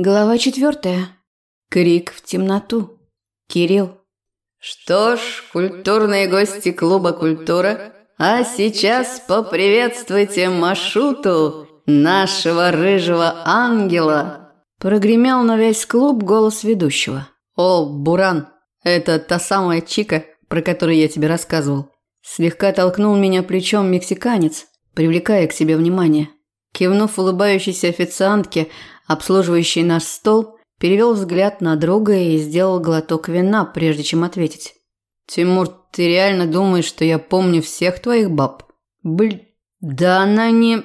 Глава четвертая. Крик в темноту. Кирилл. Что ж, культурные гости клуба «Культура», а сейчас поприветствуйте Машуту, нашего рыжего ангела. Прогремел на весь клуб голос ведущего. О, Буран, это та самая чика, про которую я тебе рассказывал. Слегка толкнул меня плечом мексиканец, привлекая к себе внимание. Кивнув улыбающейся официантке, обслуживающий наш стол, перевел взгляд на друга и сделал глоток вина, прежде чем ответить. «Тимур, ты реально думаешь, что я помню всех твоих баб?» «Бль... да она не...»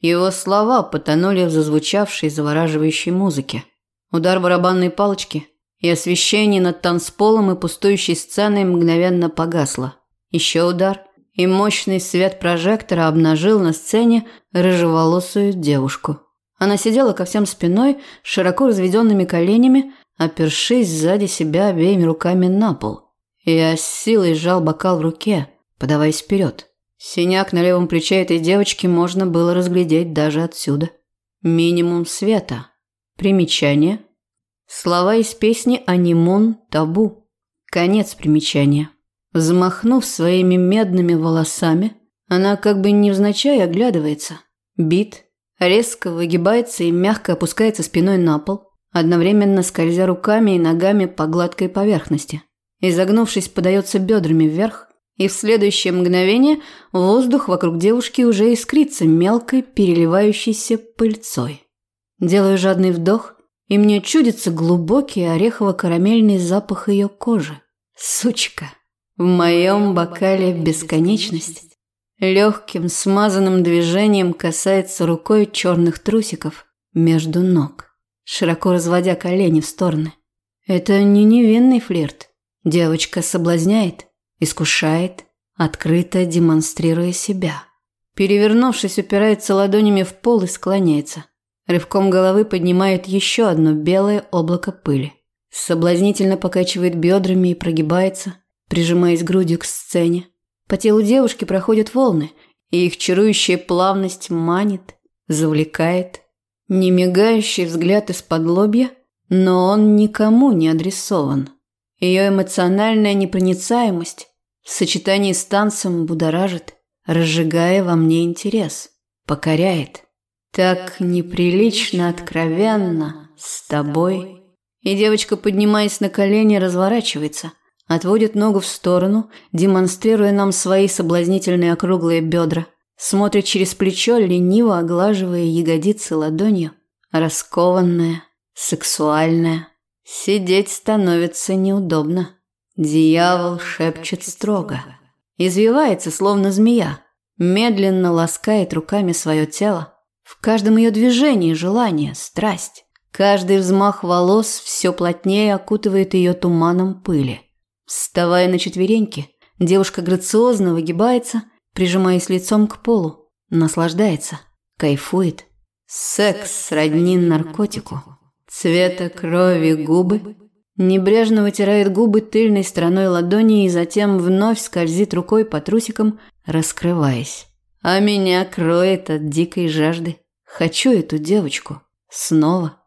Его слова потонули в зазвучавшей завораживающей музыке. Удар барабанной палочки, и освещение над танцполом и пустующей сценой мгновенно погасло. Еще удар, и мощный свет прожектора обнажил на сцене рыжеволосую девушку. Она сидела ко всем спиной, широко разведенными коленями, опершись сзади себя обеими руками на пол. Я с силой сжал бокал в руке, подаваясь вперед. Синяк на левом плече этой девочки можно было разглядеть даже отсюда. Минимум света. Примечание. Слова из песни «Анимон табу». Конец примечания. Взмахнув своими медными волосами, она как бы невзначай оглядывается. Бит, резко выгибается и мягко опускается спиной на пол, одновременно скользя руками и ногами по гладкой поверхности. Изогнувшись, подается бедрами вверх, и в следующее мгновение воздух вокруг девушки уже искрится мелкой переливающейся пыльцой. Делаю жадный вдох, и мне чудится глубокий орехово-карамельный запах ее кожи. Сучка. В моем бокале бесконечность. Легким смазанным движением касается рукой черных трусиков между ног, широко разводя колени в стороны. Это не невинный флирт. Девочка соблазняет, искушает, открыто демонстрируя себя. Перевернувшись, упирается ладонями в пол и склоняется. Рывком головы поднимает еще одно белое облако пыли. Соблазнительно покачивает бедрами и прогибается – прижимаясь грудью к сцене. По телу девушки проходят волны, и их чарующая плавность манит, завлекает. Немигающий взгляд из-под лобья, но он никому не адресован. Ее эмоциональная непроницаемость в сочетании с танцем будоражит, разжигая во мне интерес, покоряет. Так неприлично откровенно с тобой. И девочка, поднимаясь на колени, разворачивается – Отводит ногу в сторону, демонстрируя нам свои соблазнительные округлые бедра. Смотрит через плечо, лениво оглаживая ягодицы ладонью. Раскованная, сексуальная. Сидеть становится неудобно. Дьявол шепчет строго. Извивается, словно змея. Медленно ласкает руками свое тело. В каждом ее движении желание, страсть. Каждый взмах волос все плотнее окутывает ее туманом пыли. Вставая на четвереньки, девушка грациозно выгибается, прижимаясь лицом к полу, наслаждается, кайфует. Секс сродни наркотику. Цвета крови губы. Небрежно вытирает губы тыльной стороной ладони и затем вновь скользит рукой по трусикам, раскрываясь. А меня кроет от дикой жажды. Хочу эту девочку. Снова.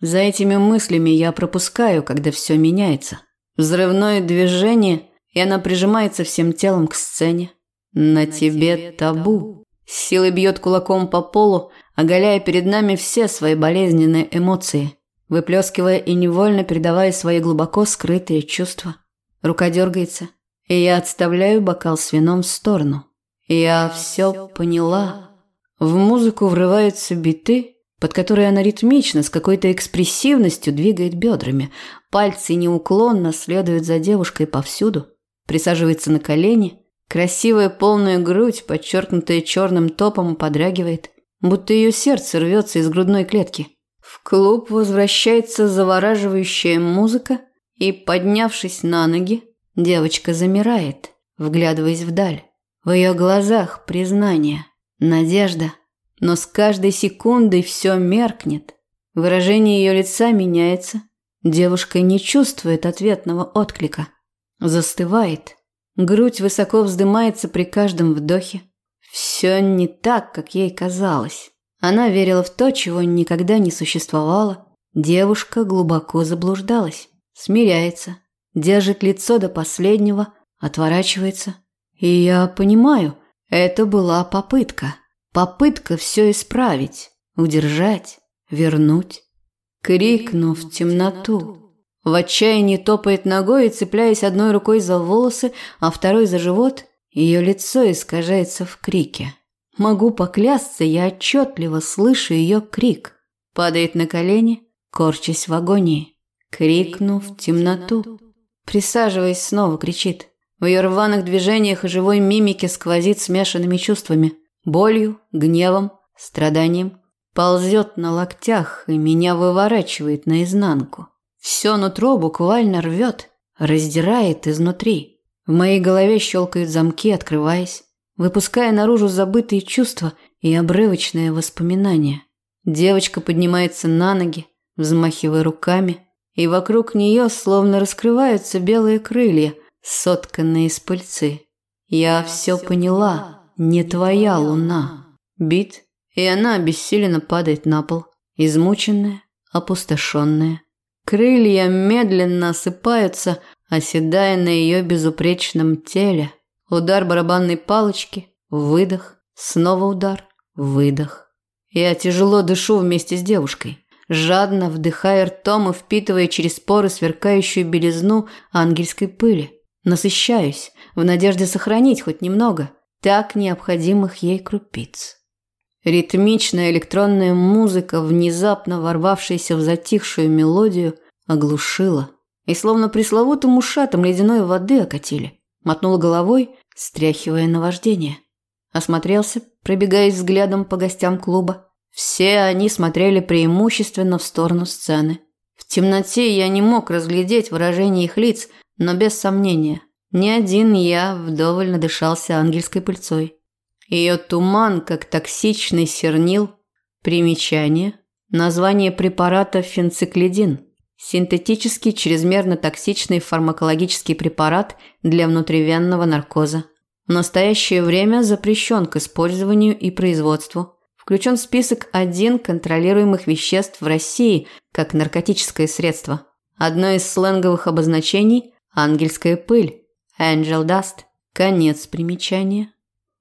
За этими мыслями я пропускаю, когда все меняется. Взрывное движение, и она прижимается всем телом к сцене. На тебе табу. силой бьет кулаком по полу, оголяя перед нами все свои болезненные эмоции, выплескивая и невольно передавая свои глубоко скрытые чувства. Рука дергается, и я отставляю бокал с вином в сторону. Я все поняла. В музыку врываются биты, под которой она ритмично, с какой-то экспрессивностью двигает бедрами. Пальцы неуклонно следуют за девушкой повсюду. Присаживается на колени. Красивая полная грудь, подчеркнутая черным топом, подрагивает, будто ее сердце рвется из грудной клетки. В клуб возвращается завораживающая музыка, и, поднявшись на ноги, девочка замирает, вглядываясь вдаль. В ее глазах признание, надежда – но с каждой секундой все меркнет. Выражение ее лица меняется. Девушка не чувствует ответного отклика. Застывает. Грудь высоко вздымается при каждом вдохе. Все не так, как ей казалось. Она верила в то, чего никогда не существовало. Девушка глубоко заблуждалась, смиряется, держит лицо до последнего, отворачивается. И я понимаю, это была попытка. Попытка все исправить, удержать, вернуть. Крикнув в темноту. В отчаянии топает ногой и, цепляясь одной рукой за волосы, а второй за живот, ее лицо искажается в крике. Могу поклясться, я отчетливо слышу ее крик. Падает на колени, корчась в агонии. Крикнув в темноту. Присаживаясь, снова кричит. В ее рваных движениях и живой мимике сквозит смешанными чувствами. Болью, гневом, страданием. Ползет на локтях и меня выворачивает наизнанку. Все нутро буквально рвет, раздирает изнутри. В моей голове щелкают замки, открываясь, выпуская наружу забытые чувства и обрывочные воспоминания. Девочка поднимается на ноги, взмахивая руками, и вокруг нее словно раскрываются белые крылья, сотканные из пыльцы. Я все поняла, не твоя луна. Бит и она обессиленно падает на пол, измученная, опустошенная. Крылья медленно осыпаются, оседая на ее безупречном теле. Удар барабанной палочки, выдох, снова удар, выдох. Я тяжело дышу вместе с девушкой, жадно вдыхая ртом и впитывая через поры сверкающую белизну ангельской пыли. Насыщаюсь, в надежде сохранить хоть немного так необходимых ей крупиц. Ритмичная электронная музыка, внезапно ворвавшаяся в затихшую мелодию, оглушила. И словно пресловутым ушатом ледяной воды окатили. Мотнула головой, стряхивая наваждение. Осмотрелся, пробегаясь взглядом по гостям клуба. Все они смотрели преимущественно в сторону сцены. В темноте я не мог разглядеть выражение их лиц, но без сомнения, ни один я вдоволь надышался ангельской пыльцой. Ее туман, как токсичный сернил. Примечание. Название препарата фенциклидин. Синтетический чрезмерно токсичный фармакологический препарат для внутривенного наркоза. В настоящее время запрещен к использованию и производству. Включен в список один контролируемых веществ в России как наркотическое средство. Одно из сленговых обозначений – ангельская пыль, angel dust. Конец примечания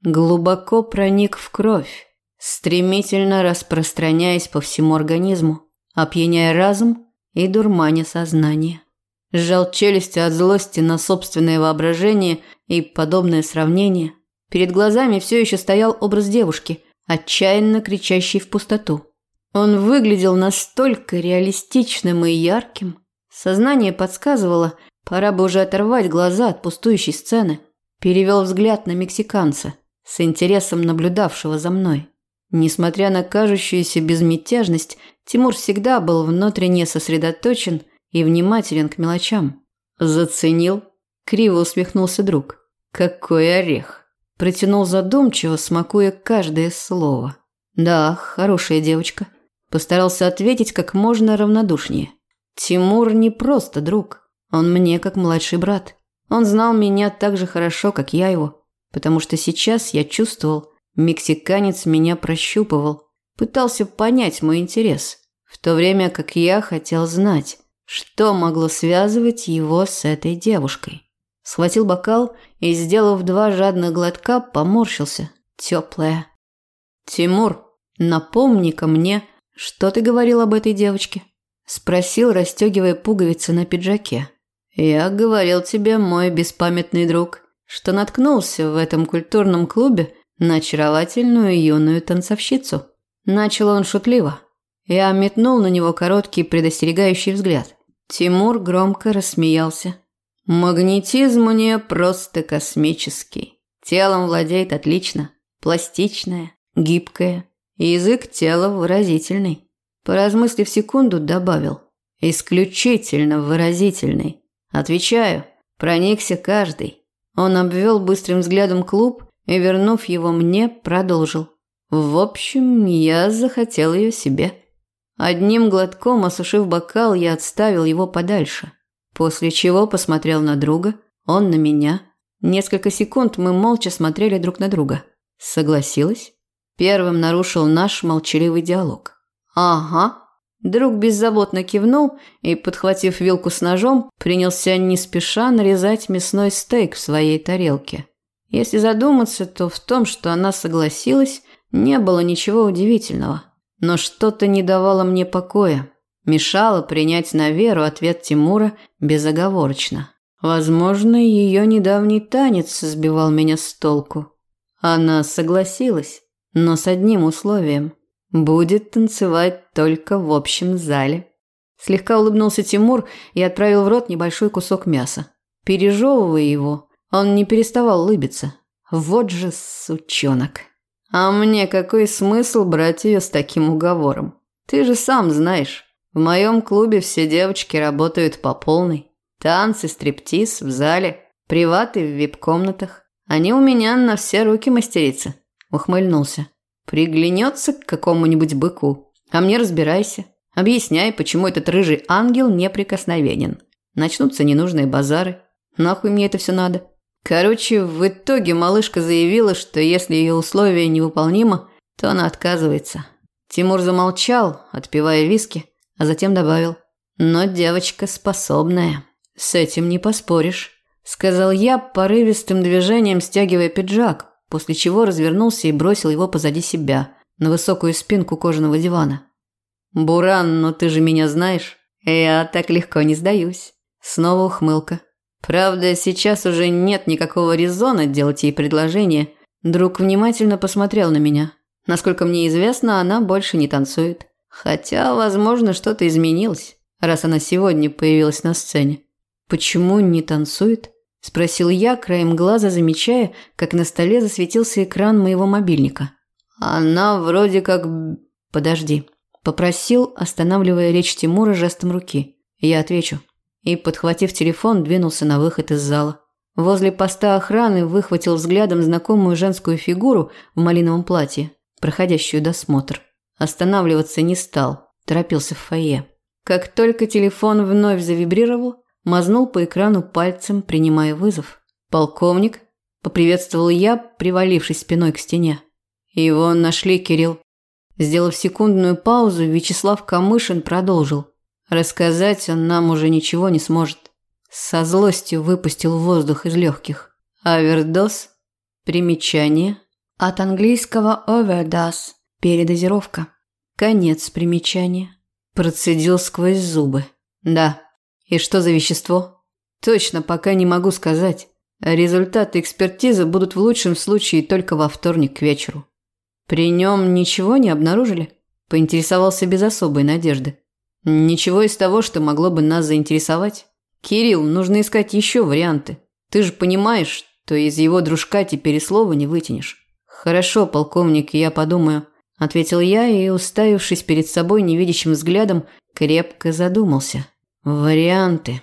глубоко проник в кровь, стремительно распространяясь по всему организму, опьяняя разум и дурманя сознание. Сжал челюсти от злости на собственное воображение и подобное сравнение. Перед глазами все еще стоял образ девушки, отчаянно кричащей в пустоту. Он выглядел настолько реалистичным и ярким. Сознание подсказывало, пора бы уже оторвать глаза от пустующей сцены. Перевел взгляд на мексиканца – с интересом наблюдавшего за мной. Несмотря на кажущуюся безмятежность, Тимур всегда был внутренне сосредоточен и внимателен к мелочам. «Заценил?» – криво усмехнулся друг. «Какой орех!» – протянул задумчиво, смакуя каждое слово. «Да, хорошая девочка». Постарался ответить как можно равнодушнее. «Тимур не просто друг. Он мне как младший брат. Он знал меня так же хорошо, как я его потому что сейчас я чувствовал, мексиканец меня прощупывал, пытался понять мой интерес, в то время как я хотел знать, что могло связывать его с этой девушкой. Схватил бокал и, сделав два жадных глотка, поморщился. Теплая. «Тимур, напомни-ка мне, что ты говорил об этой девочке?» Спросил, расстегивая пуговицы на пиджаке. «Я говорил тебе, мой беспамятный друг, что наткнулся в этом культурном клубе на очаровательную юную танцовщицу. Начал он шутливо. Я метнул на него короткий предостерегающий взгляд. Тимур громко рассмеялся. Магнетизм у нее просто космический. Телом владеет отлично. Пластичная, гибкая. Язык тела выразительный. Поразмыслив секунду, добавил. Исключительно выразительный. Отвечаю, проникся каждый. Он обвел быстрым взглядом клуб и, вернув его мне, продолжил. В общем, я захотел ее себе. Одним глотком осушив бокал, я отставил его подальше. После чего посмотрел на друга, он на меня. Несколько секунд мы молча смотрели друг на друга. Согласилась? Первым нарушил наш молчаливый диалог. «Ага». Друг беззаботно кивнул и, подхватив вилку с ножом, принялся не спеша нарезать мясной стейк в своей тарелке. Если задуматься, то в том, что она согласилась, не было ничего удивительного. Но что-то не давало мне покоя, мешало принять на веру ответ Тимура безоговорочно. Возможно, ее недавний танец сбивал меня с толку. Она согласилась, но с одним условием. Будет танцевать только в общем зале. Слегка улыбнулся Тимур и отправил в рот небольшой кусок мяса. Пережевывая его, он не переставал улыбиться. Вот же сучонок. А мне какой смысл брать ее с таким уговором? Ты же сам знаешь, в моем клубе все девочки работают по полной. Танцы, стриптиз в зале, приваты в вип-комнатах. Они у меня на все руки мастерицы. Ухмыльнулся. Приглянется к какому-нибудь быку. А мне разбирайся. Объясняй, почему этот рыжий ангел неприкосновенен. Начнутся ненужные базары. Нахуй мне это все надо? Короче, в итоге малышка заявила, что если ее условие невыполнимо, то она отказывается. Тимур замолчал, отпивая виски, а затем добавил. «Но девочка способная. С этим не поспоришь», – сказал я, порывистым движением стягивая пиджак, после чего развернулся и бросил его позади себя, на высокую спинку кожаного дивана. «Буран, но ты же меня знаешь. Я так легко не сдаюсь». Снова ухмылка. Правда, сейчас уже нет никакого резона делать ей предложение. Друг внимательно посмотрел на меня. Насколько мне известно, она больше не танцует. Хотя, возможно, что-то изменилось, раз она сегодня появилась на сцене. Почему не танцует? Спросил я, краем глаза замечая, как на столе засветился экран моего мобильника. Она вроде как... Подожди. Попросил, останавливая речь Тимура жестом руки. Я отвечу. И, подхватив телефон, двинулся на выход из зала. Возле поста охраны выхватил взглядом знакомую женскую фигуру в малиновом платье, проходящую досмотр. Останавливаться не стал, торопился в фойе. Как только телефон вновь завибрировал, мазнул по экрану пальцем, принимая вызов. «Полковник?» – поприветствовал я, привалившись спиной к стене. «Его нашли, Кирилл». Сделав секундную паузу, Вячеслав Камышин продолжил. «Рассказать он нам уже ничего не сможет». Со злостью выпустил воздух из легких. Авердоз. Примечание. От английского overdose – передозировка. Конец примечания. Процедил сквозь зубы. Да, и что за вещество? Точно пока не могу сказать. Результаты экспертизы будут в лучшем случае только во вторник к вечеру. При нем ничего не обнаружили? Поинтересовался без особой надежды. Ничего из того, что могло бы нас заинтересовать. Кирилл, нужно искать еще варианты. Ты же понимаешь, что из его дружка теперь и слова не вытянешь. Хорошо, полковник, я подумаю, ответил я и, уставившись перед собой невидящим взглядом, крепко задумался. Варианты.